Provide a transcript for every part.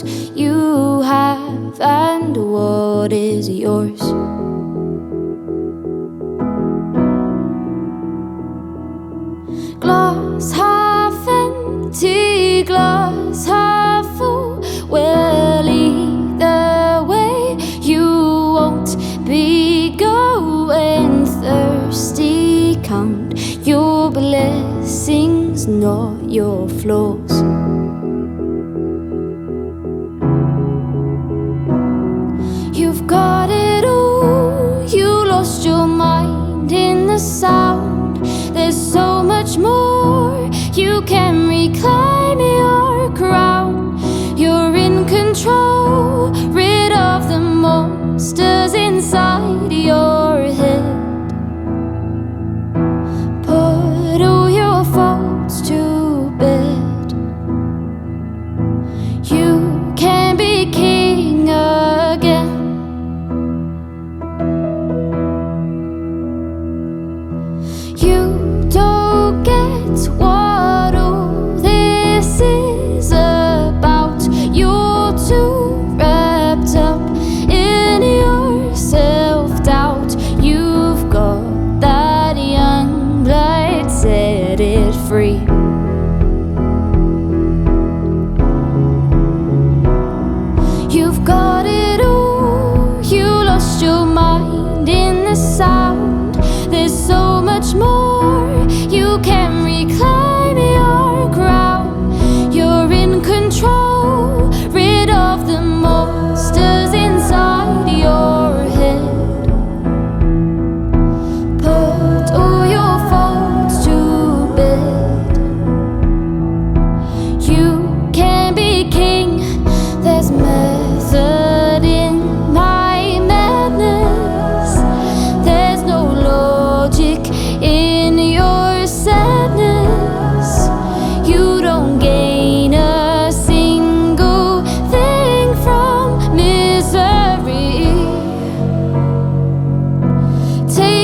you have and what is yours. Glass half empty, glass half full. Well, either way, you won't be going thirsty. Count your blessings, not your flaws.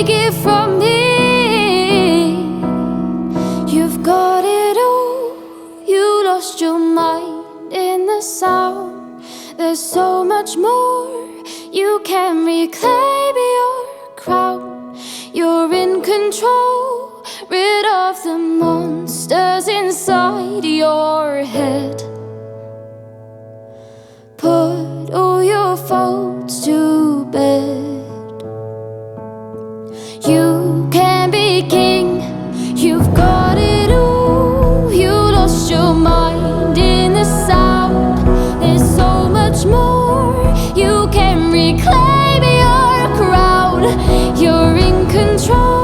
take it from me. You've got it all. You lost your mind in the sound. There's so much more. You can reclaim your crown. You're in control. Rid of the monsters inside your head. Put all your faults to bed. You're in control.